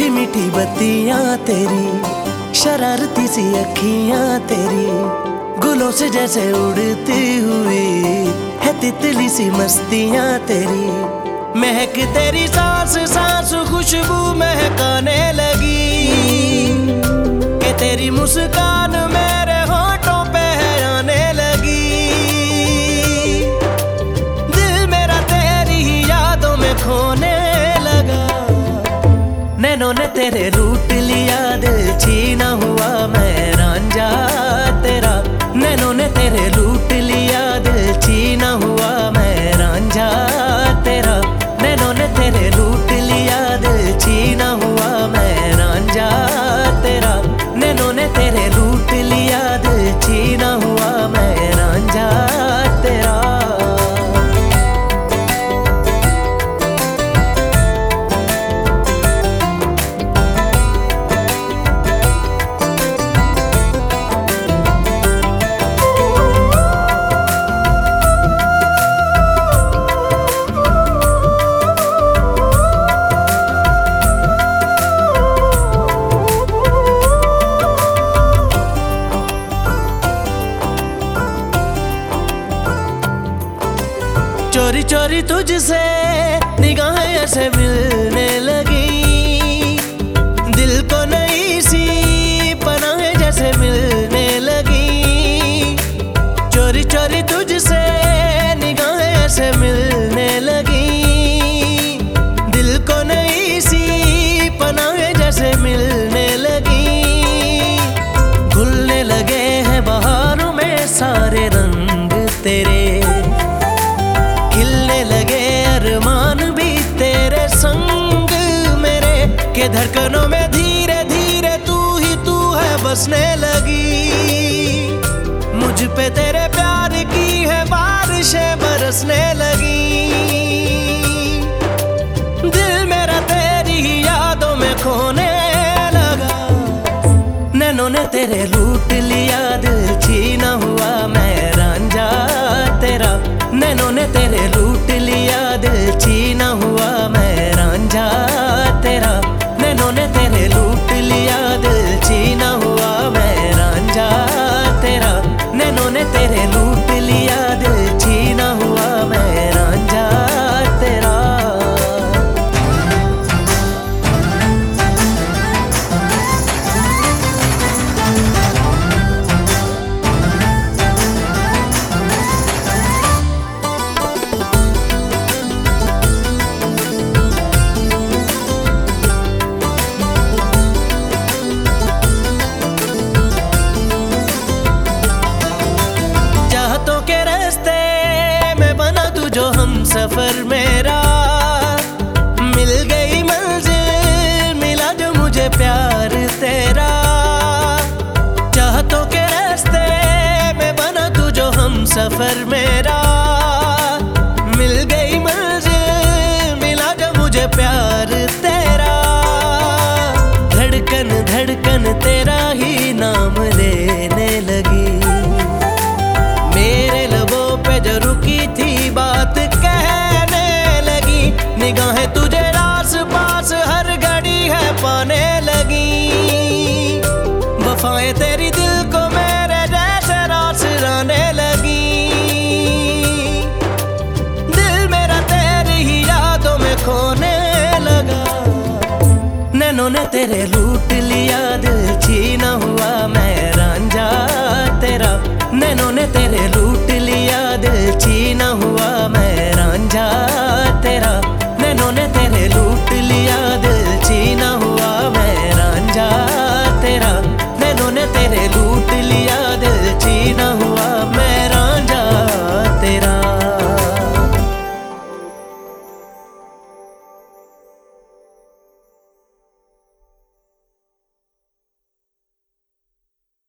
मीठी मीठी बत्तियाँ तेरी, शरारती सी अखियाँ तेरी, गुलों से जैसे उड़ती हुई है तितली सी मस्तियाँ तेरी। महक तेरी सांस सांस खुशबू महकाने लगी, के तेरी मुस्कान मेरे नैनों ने तेरे लूट लिया दिल छीना चोरी चोरी तुझसे निगाहें ऐसे मिलने लगी। दिल को नई सी पनाहें जैसे मिलने लगी। चोरी चोरी तुझसे निगाहें ऐसे मिलने लगी। दिल को नई सी पनाहें जैसे मिलने लगी। घुलने लगे हैं बहारों में सारे रंग तेरे। के धड़कनों में धीरे धीरे तू ही तू है बसने लगी। मुझ पे तेरे प्यार की है बारिशें बरसने लगी। दिल मेरा तेरी ही यादों में खोने लगा। नैनों ने तेरे लूट लिया, दिल छीना हुआ मैं रांझा तेरा। नैनों ने तेरे लूट लिया, दिल छीना हुआ मैं रांझा सफ़र मेरा। मिल गई मंजिल, मिला जो मुझे प्यार तेरा। धड़कन धड़कन तेरा ही नाम लेने लगी। मेरे लबों पे जो रुकी थी बात कहने लगी। निगाहें तुझे रास पास हर घड़ी है पाने लगी। वफाएँ तेरी दिल तेरे लूट लिया दिल छीना हुआ।